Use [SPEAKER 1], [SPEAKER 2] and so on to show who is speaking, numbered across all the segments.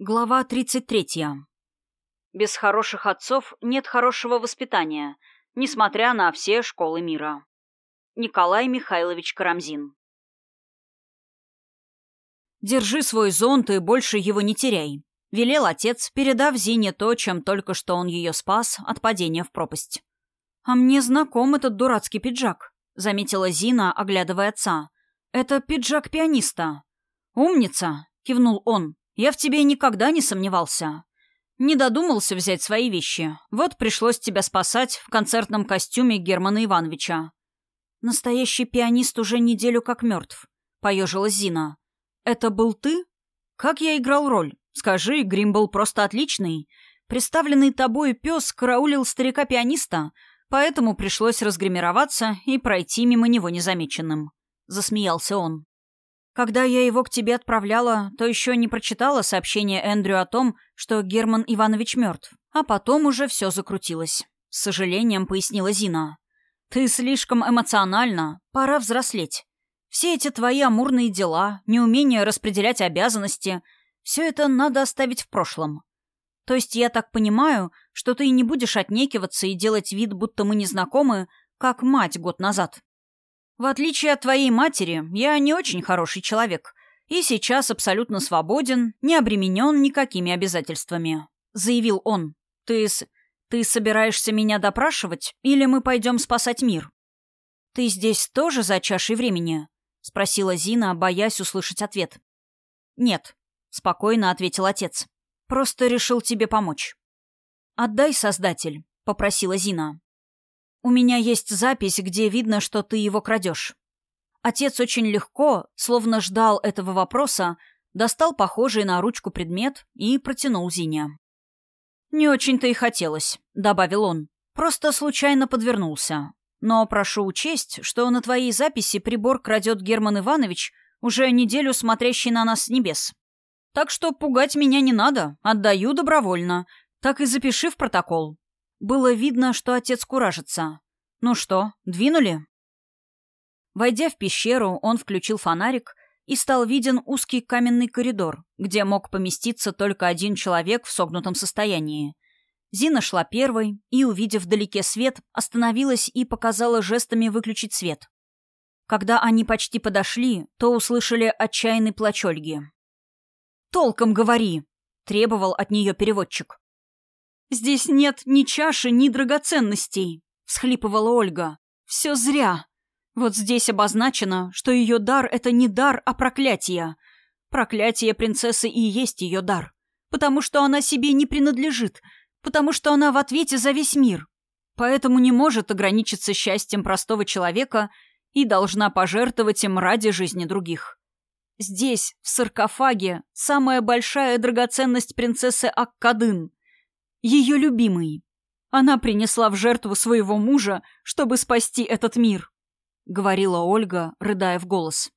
[SPEAKER 1] Глава 33. Без хороших отцов нет хорошего воспитания, несмотря на все школы мира. Николай Михайлович Карамзин. «Держи свой зонт и больше его не теряй», — велел отец, передав Зине то, чем только что он ее спас от падения в пропасть. «А мне знаком этот дурацкий пиджак», — заметила Зина, оглядывая отца. «Это пиджак пианиста». «Умница», — кивнул он. Я в тебе никогда не сомневался. Не додумался взять свои вещи. Вот пришлось тебя спасать в концертном костюме Германа Ивановича. Настоящий пианист уже неделю как мертв. Поежилась Зина. Это был ты? Как я играл роль? Скажи, грим был просто отличный. Представленный тобой пес караулил старика-пианиста, поэтому пришлось разгримироваться и пройти мимо него незамеченным. Засмеялся он. Когда я его к тебе отправляла, то еще не прочитала сообщение Эндрю о том, что Герман Иванович мертв. А потом уже все закрутилось. С сожалением пояснила Зина. Ты слишком эмоциональна. Пора взрослеть. Все эти твои амурные дела, неумение распределять обязанности — все это надо оставить в прошлом. То есть я так понимаю, что ты не будешь отнекиваться и делать вид, будто мы не знакомы, как мать год назад. В отличие от твоей матери, я не очень хороший человек и сейчас абсолютно свободен, не обременен никакими обязательствами», — заявил он. «Ты с... ты собираешься меня допрашивать, или мы пойдем спасать мир?» «Ты здесь тоже за чашей времени?» — спросила Зина, боясь услышать ответ. «Нет», — спокойно ответил отец. «Просто решил тебе помочь». «Отдай, Создатель», — попросила Зина. У меня есть запись, где видно, что ты его крадешь. Отец очень легко, словно ждал этого вопроса, достал похожий на ручку предмет и протянул Зине. «Не очень-то и хотелось», — добавил он. «Просто случайно подвернулся. Но прошу учесть, что на твоей записи прибор крадет Герман Иванович, уже неделю смотрящий на нас с небес. Так что пугать меня не надо, отдаю добровольно. Так и запиши в протокол. Было видно, что отец куражится. «Ну что, двинули?» Войдя в пещеру, он включил фонарик и стал виден узкий каменный коридор, где мог поместиться только один человек в согнутом состоянии. Зина шла первой и, увидев вдалеке свет, остановилась и показала жестами выключить свет. Когда они почти подошли, то услышали отчаянный плач Ольги. «Толком говори!» — требовал от нее переводчик. «Здесь нет ни чаши, ни драгоценностей», — всхлипывала Ольга. «Все зря. Вот здесь обозначено, что ее дар — это не дар, а проклятие. Проклятие принцессы и есть ее дар. Потому что она себе не принадлежит, потому что она в ответе за весь мир. Поэтому не может ограничиться счастьем простого человека и должна пожертвовать им ради жизни других. Здесь, в саркофаге, самая большая драгоценность принцессы Аккадын — ее любимый. Она принесла в жертву своего мужа, чтобы спасти этот мир», — говорила Ольга, рыдая в голос.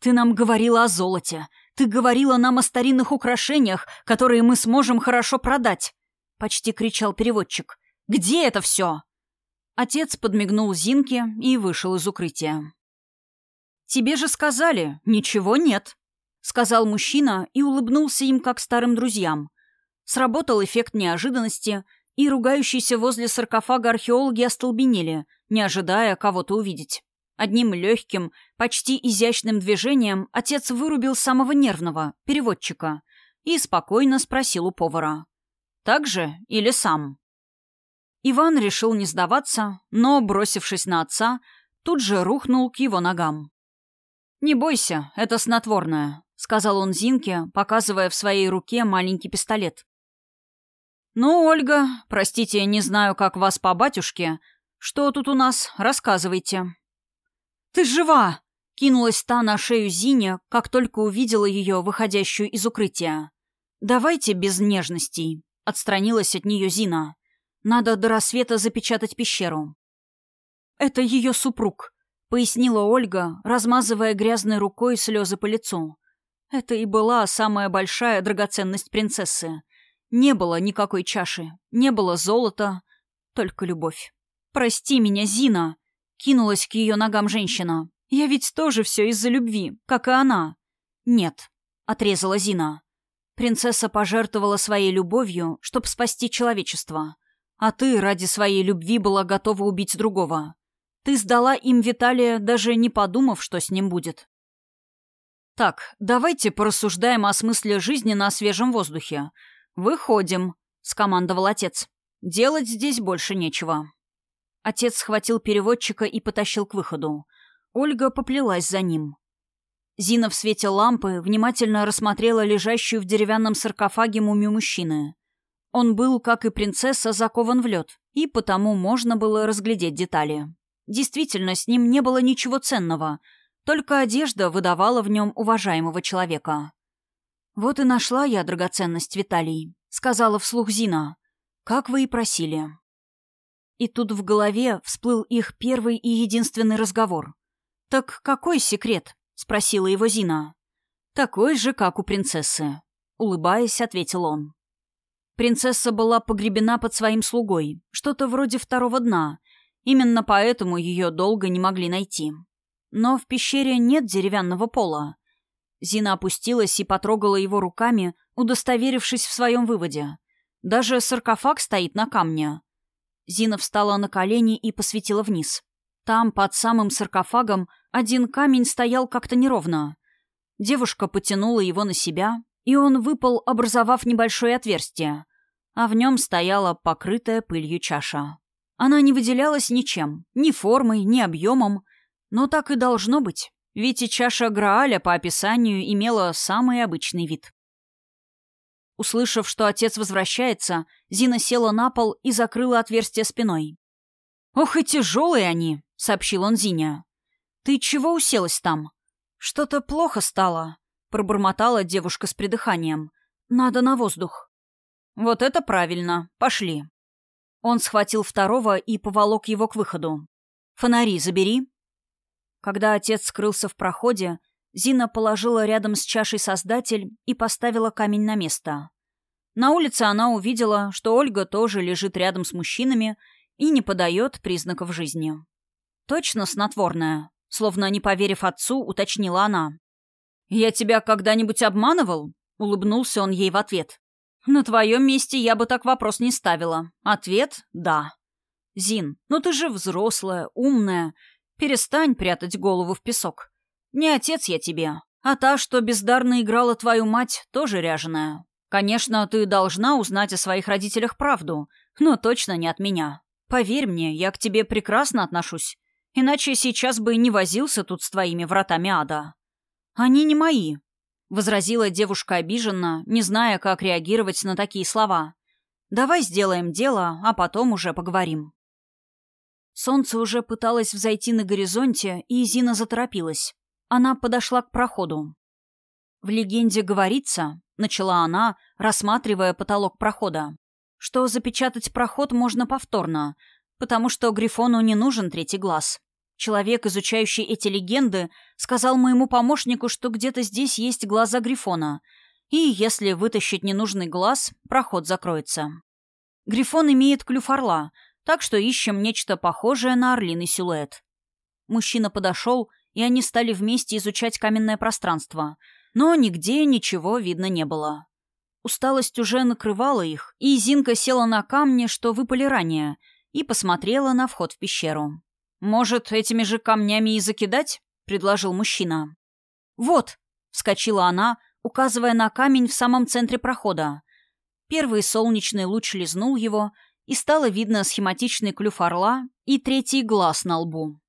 [SPEAKER 1] «Ты нам говорила о золоте. Ты говорила нам о старинных украшениях, которые мы сможем хорошо продать», — почти кричал переводчик. «Где это все?» Отец подмигнул Зинке и вышел из укрытия. «Тебе же сказали, ничего нет», — сказал мужчина и улыбнулся им, как старым друзьям. Сработал эффект неожиданности, и ругающиеся возле саркофага археологи остолбенели, не ожидая кого-то увидеть. Одним легким, почти изящным движением отец вырубил самого нервного, переводчика, и спокойно спросил у повара. «Так же или сам?» Иван решил не сдаваться, но, бросившись на отца, тут же рухнул к его ногам. «Не бойся, это снотворное», — сказал он Зинке, показывая в своей руке маленький пистолет. «Ну, Ольга, простите, не знаю, как вас по батюшке. Что тут у нас? Рассказывайте». «Ты жива!» — кинулась та на шею Зине, как только увидела ее, выходящую из укрытия. «Давайте без нежностей», — отстранилась от нее Зина. «Надо до рассвета запечатать пещеру». «Это ее супруг», — пояснила Ольга, размазывая грязной рукой слезы по лицу. Это и была самая большая драгоценность принцессы. Не было никакой чаши, не было золота, только любовь. «Прости меня, Зина!» — кинулась к ее ногам женщина. «Я ведь тоже все из-за любви, как и она». «Нет», — отрезала Зина. Принцесса пожертвовала своей любовью, чтобы спасти человечество. А ты ради своей любви была готова убить другого. Ты сдала им Виталия, даже не подумав, что с ним будет. Так, давайте порассуждаем о смысле жизни на свежем воздухе. Выходим, скомандовал отец. Делать здесь больше нечего. Отец схватил переводчика и потащил к выходу. Ольга поплелась за ним. Зина в свете лампы внимательно рассмотрела лежащую в деревянном саркофаге мумию мужчины. Он был, как и принцесса, закован в лед, и потому можно было разглядеть детали. Действительно, с ним не было ничего ценного, только одежда выдавала в нем уважаемого человека. «Вот и нашла я драгоценность, Виталий», — сказала вслух Зина. «Как вы и просили». И тут в голове всплыл их первый и единственный разговор. «Так какой секрет?» — спросила его Зина. «Такой же, как у принцессы», — улыбаясь, ответил он. Принцесса была погребена под своим слугой, что-то вроде второго дна. Именно поэтому ее долго не могли найти. Но в пещере нет деревянного пола. Зина опустилась и потрогала его руками, удостоверившись в своем выводе. Даже саркофаг стоит на камне. Зина встала на колени и посветила вниз. Там, под самым саркофагом, один камень стоял как-то неровно. Девушка потянула его на себя, и он выпал, образовав небольшое отверстие, а в нем стояла покрытая пылью чаша. Она не выделялась ничем, ни формой, ни объемом, но так и должно быть, ведь и чаша Грааля по описанию имела самый обычный вид. Услышав, что отец возвращается, Зина села на пол и закрыла отверстие спиной. «Ох и тяжелые они!» — сообщил он Зине. «Ты чего уселась там?» «Что-то плохо стало», — пробормотала девушка с придыханием. «Надо на воздух». «Вот это правильно. Пошли». Он схватил второго и поволок его к выходу. «Фонари забери». Когда отец скрылся в проходе, Зина положила рядом с чашей создатель и поставила камень на место. На улице она увидела, что Ольга тоже лежит рядом с мужчинами и не подает признаков жизни. Точно снотворная, словно не поверив отцу, уточнила она. «Я тебя когда-нибудь обманывал?» — улыбнулся он ей в ответ. «На твоем месте я бы так вопрос не ставила. Ответ — да». «Зин, ну ты же взрослая, умная. Перестань прятать голову в песок. Не отец я тебе, а та, что бездарно играла твою мать, тоже ряженая. Конечно, ты должна узнать о своих родителях правду, но точно не от меня. Поверь мне, я к тебе прекрасно отношусь. Иначе сейчас бы не возился тут с твоими вратами ада. Они не мои, — возразила девушка обиженно, не зная, как реагировать на такие слова. «Давай сделаем дело, а потом уже поговорим». Солнце уже пыталось взойти на горизонте, и Зина заторопилась. Она подошла к проходу. «В легенде говорится», — начала она, рассматривая потолок прохода, «что запечатать проход можно повторно, потому что Грифону не нужен третий глаз. Человек, изучающий эти легенды, сказал моему помощнику, что где-то здесь есть глаза Грифона, и если вытащить ненужный глаз, проход закроется. Грифон имеет клюв орла, так что ищем нечто похожее на орлиный силуэт. Мужчина подошел, и они стали вместе изучать каменное пространство, но нигде ничего видно не было. Усталость уже накрывала их, и Зинка села на камни, что выпали ранее, и посмотрела на вход в пещеру. «Может, этими же камнями и закидать?» — предложил мужчина. «Вот!» — вскочила она, указывая на камень в самом центре прохода. Первый солнечный луч лизнул его, и стало видно схематичный клюв орла и третий глаз на лбу.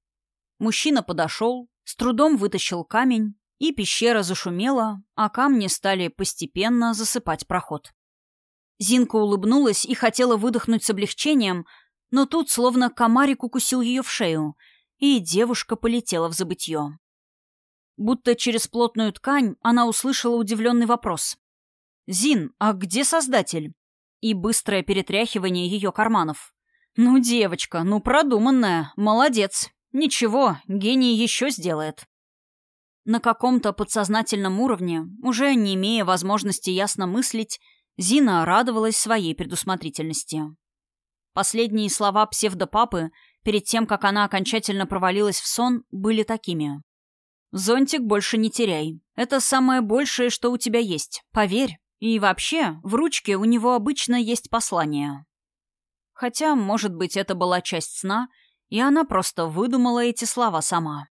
[SPEAKER 1] Мужчина подошел, с трудом вытащил камень, и пещера зашумела, а камни стали постепенно засыпать проход. Зинка улыбнулась и хотела выдохнуть с облегчением, но тут словно комарик укусил ее в шею, и девушка полетела в забытье. Будто через плотную ткань она услышала удивленный вопрос. «Зин, а где создатель?» И быстрое перетряхивание ее карманов. «Ну, девочка, ну продуманная, молодец. Ничего, гений еще сделает». На каком-то подсознательном уровне, уже не имея возможности ясно мыслить, Зина радовалась своей предусмотрительности. Последние слова псевдопапы, перед тем, как она окончательно провалилась в сон, были такими. «Зонтик больше не теряй. Это самое большее, что у тебя есть. Поверь, И вообще, в ручке у него обычно есть послание. Хотя, может быть, это была часть сна, и она просто выдумала эти слова сама.